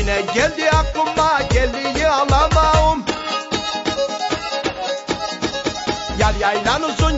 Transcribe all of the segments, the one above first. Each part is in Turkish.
Yine geldi aklıma geldiği alamam Yar yaylan uzun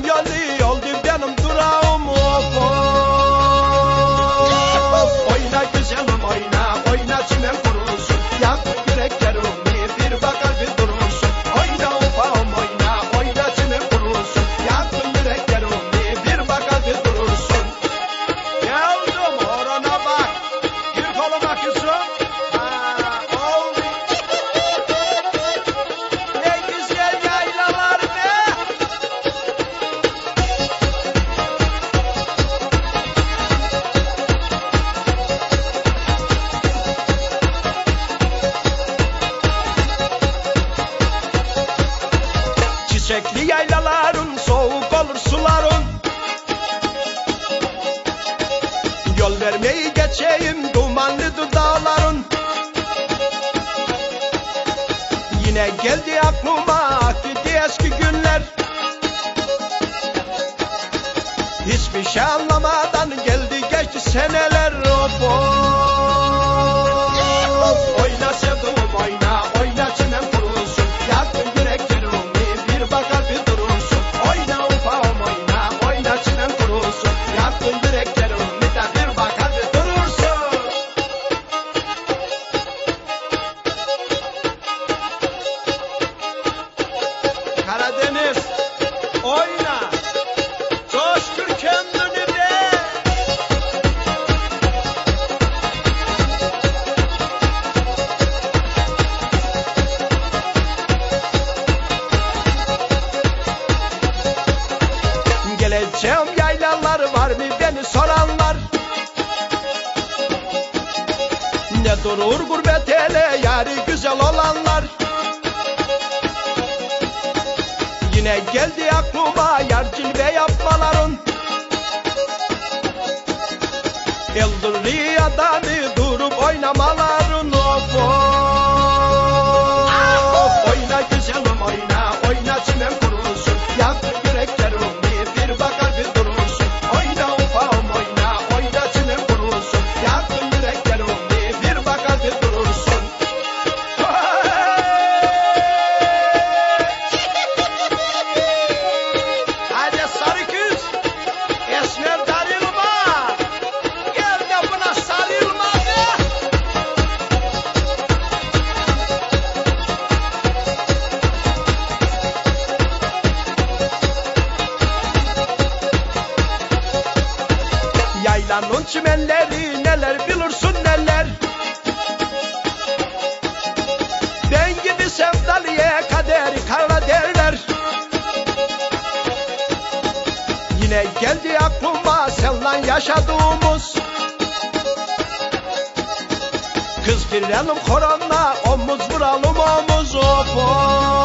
Çiçekli yaylaların soğuk olur suların. Yol vermeyi geçeyim dumanlı dağların. Yine geldi aklıma akıdı eski günler. Hiçbir şey anlamadan geldi geçti seneler. Of mı beni soranlar. Ne durur gurbet ele yarı güzel olanlar. Yine geldi aklıma yar cilve yapmaların. Eldırlı adamı Çimenleri neler bilirsin neler? Ben gibi sevdalıya kaderi kara derler. Yine geldi aklıma seninle yaşadığımız. Kız girelim koranla omuz vuralım omuz of of